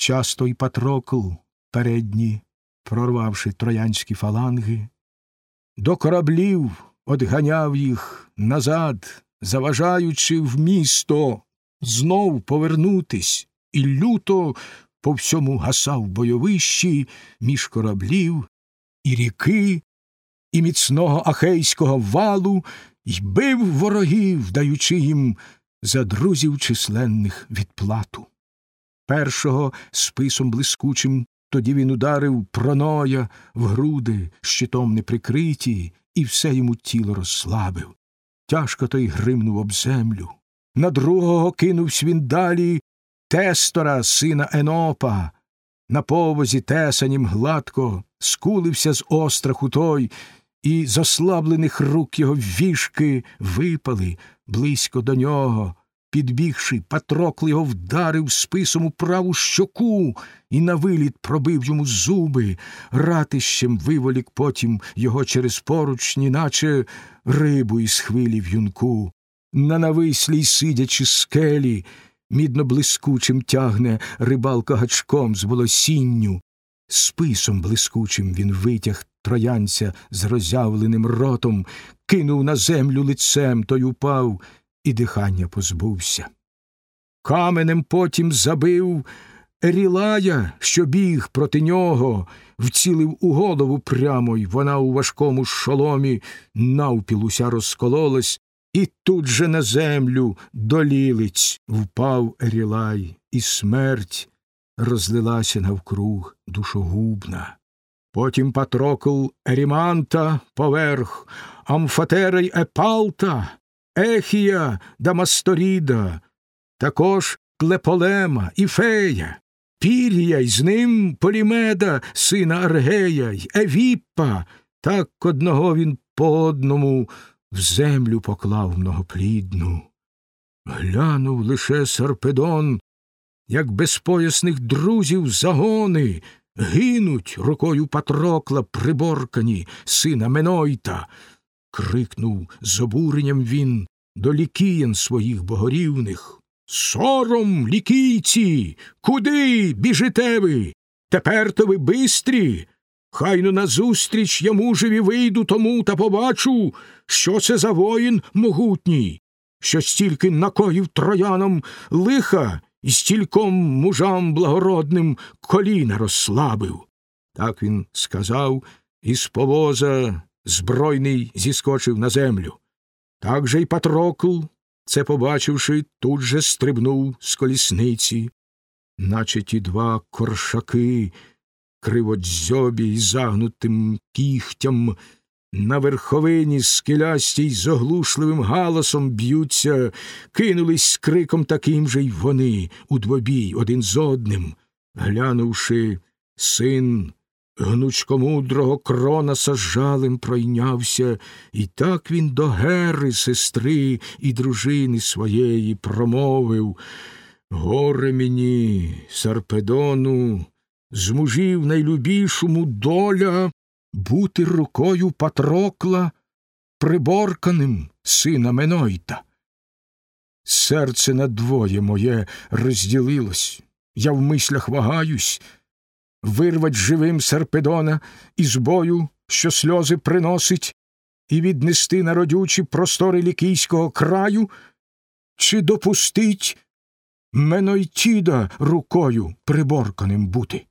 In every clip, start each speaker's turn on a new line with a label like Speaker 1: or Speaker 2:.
Speaker 1: часто й Патрокл передні, прорвавши троянські фаланги, до кораблів одганяв їх назад, заважаючи в місто знов повернутись, і люто по всьому гасав бойовищі між кораблів і ріки, і міцного ахейського валу, й бив ворогів, даючи їм за друзів численних відплату. Першого списом блискучим тоді він ударив проноя в груди, щитом неприкриті, і все йому тіло розслабив. Тяжко той гримнув об землю. На другого кинувсь він далі тестора, сина Енопа. На повозі тесанім гладко скулився з остраху той, і з ослаблених рук його вішки випали близько до нього. Підбігши, Патрокл його вдарив списом у праву щоку і на виліт пробив йому зуби, ратищем виволік потім його через поручні, наче рибу із хвилі в юнку. На навислій сидячи скелі, мідно блискучим тягне рибалка гачком з волосінню. Списом блискучим він витяг троянця з роззявленим ротом, кинув на землю лицем, той упав і дихання позбувся. Каменем потім забив Ерілая, що біг проти нього, вцілив у голову прямо, й вона у важкому шоломі навпіл уся розкололась, і тут же на землю до лілиць впав Ерілай, і смерть розлилася навкруг душогубна. Потім Патрокл Еріманта поверх, Амфатера Епалта, Ехія Дамасторіда, також Клеполема і Фея, Пірія й з ним Полімеда, сина Аргея й Евіппа, так одного він по одному в землю поклав многоплідну. Глянув лише Сарпедон, як безпоясних друзів загони гинуть рукою Патрокла приборкані, сина Менойта. Крикнув з обуренням він до лікіян своїх богорівних. Сором, лікійці, куди біжите ви? Тепер то ви бистрі. Хайно назустріч я мужеві вийду тому та побачу, що це за воїн могутній, що стільки накоїв троянам лиха і стільком мужам благородним коліна розслабив. Так він сказав, і з повоза збройний зіскочив на землю. Так же й Патрокл, це побачивши, тут же стрибнув з колісниці, наче ті два коршаки, криводзьобі й загнутим кігтям, на верховині скелястій з оглушливим галасом б'ються, кинулись з криком таким же й вони у двобій один з одним, глянувши, син гнучкомудрого Кронаса жалем пройнявся, і так він до Гери, сестри і дружини своєї промовив Горе мені, Сарпедону, з мужів найлюбішому доля бути рукою Патрокла, приборканим сина Менойта. Серце надвоє моє розділилось, я в мислях вагаюсь, вирвать живим Серпедона із бою, що сльози приносить, і віднести на родючі простори лікійського краю, чи допустить Менойтіда рукою приборканим бути?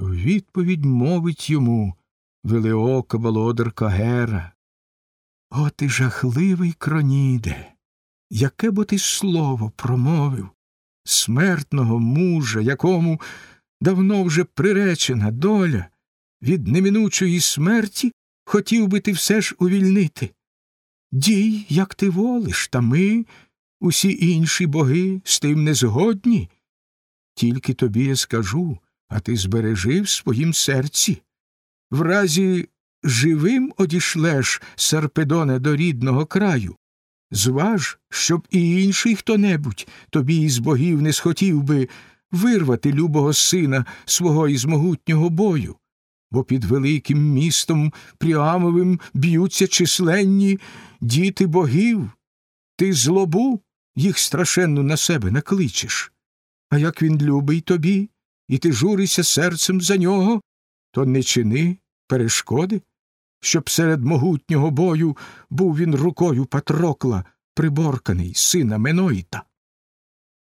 Speaker 1: Відповідь мовить йому велеока володарка Гера. О, ти жахливий кроніде, яке бо ти слово промовив, смертного мужа, якому давно вже приречена доля, від неминучої смерті хотів би ти все ж увільнити. Дій, як ти волиш, та ми, усі інші боги, з тим не згодні. Тільки тобі я скажу, а ти збережи в своїм серці. В разі живим одішлеш Сарпедоне до рідного краю. Зваж, щоб і інший хто небудь тобі із богів не схотів би вирвати любого сина свого із могутнього бою, бо під великим містом Пріамовим б'ються численні діти богів. Ти злобу їх страшенну на себе накличеш. А як він любий тобі, і ти журишся серцем за нього, то не чини перешкоди, щоб серед могутнього бою був він рукою Патрокла, приборканий, сина Меноїта.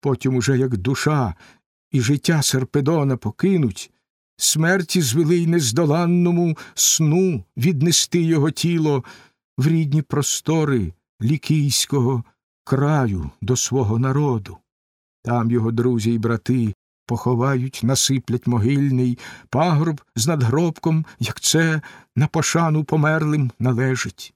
Speaker 1: Потім уже як душа і життя Серпедона покинуть, смерті звели й нездоланному сну віднести його тіло в рідні простори лікійського краю до свого народу. Там його друзі й брати поховають, насиплять могильний пагроб з надгробком, як це на пошану померлим належить.